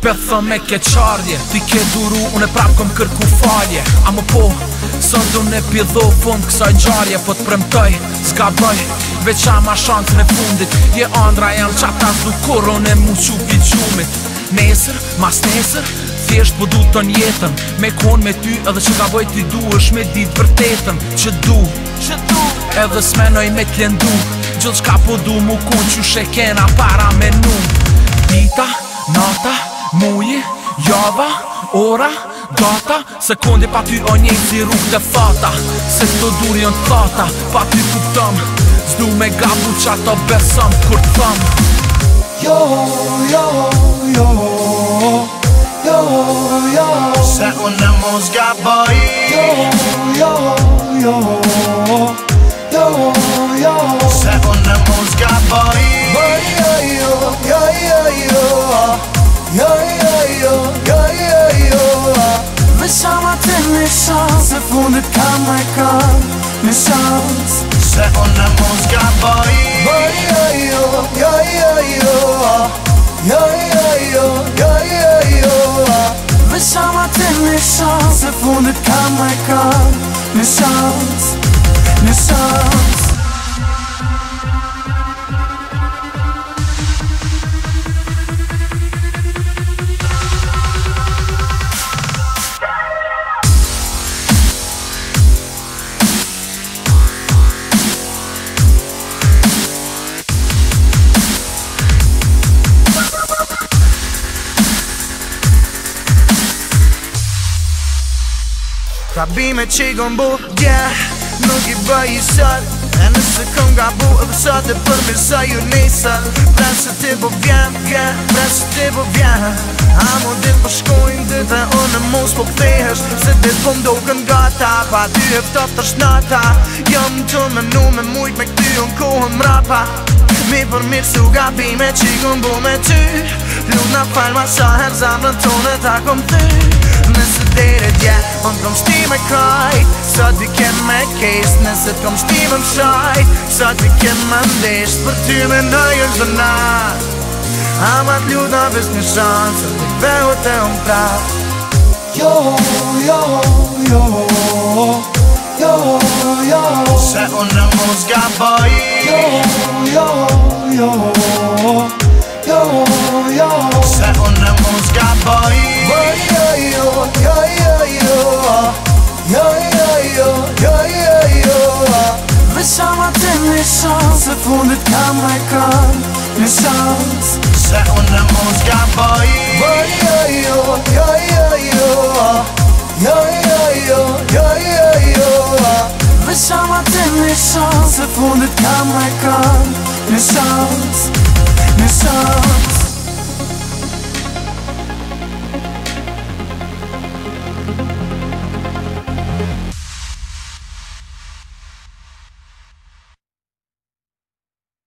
Pëtha me ke qardje Ti ke duru, unë e prap këm kërku falje A më po, sënë du në pjedho fund kësaj gjarje Po të premtoj, s'ka bëj Veq ma shantë në fundit Je andra e qata s'du kur Unë e mu që pi Nesër, mas nesër Thjesht po du të njetën Me kon me ty edhe që ka boj ti du është me dit për tetën Që du, që du Edhe s'menoj me t'lendu Gjithë qka po du mu kun Që shekena para me nuk Dita, nata, nata Muji, java, ora, data Sekundi pa ty o njejtë si rrugë të fata Se sdo duri në thata Pa ty kuptëm Zdu me gabu që ato besëm kur të thëm Jo, jo, jo Jo, jo Se unë e mos gaboj Jo, jo, jo Yo miesiąc Sekundy kamyka Miesiąc Że ona mózga boi Boi, oj, oj, oj, oj, oj, oj, oj, oj, Wyszła ty miesiąc Sekundy kamyka Miesiąc Miesiąc Ka pra bime që i gëmbu Yeah, nuk i bëj i sër E nëse këm ka bu e vësër Dhe për mirë sa ju nesër Prenë se ti po vjen, yeah Prenë se ti po vjen A mu dit po shkojnë dhe dhe O në mos po pëthesh Se dit po mdo kën gata Pa dy e vëtër të shnata Jam të menu me mujt me këty Unë kohën mrapa Mi për mirë su ka bime që i gëmbu me ty Lut na falma sa her zamrën tonë e ta kom ty Nëse dhere dje, më kom shti Kaj, që di ke me kejst Në sëtë këm shpivëm shaj Që di ke më ndesh Por ty me nëjën zënar A ma t'ljudo vëz një shon Që di këve u te unë pra Jo, jo, jo, jo, jo, jo Që u në muska boj jo, jo, jo yo, yo, yo, yo, yo, yo, yo, yo, yo, Wyszła ten miesiąc Ze wundet kam rekord Miesiąc, miesiąc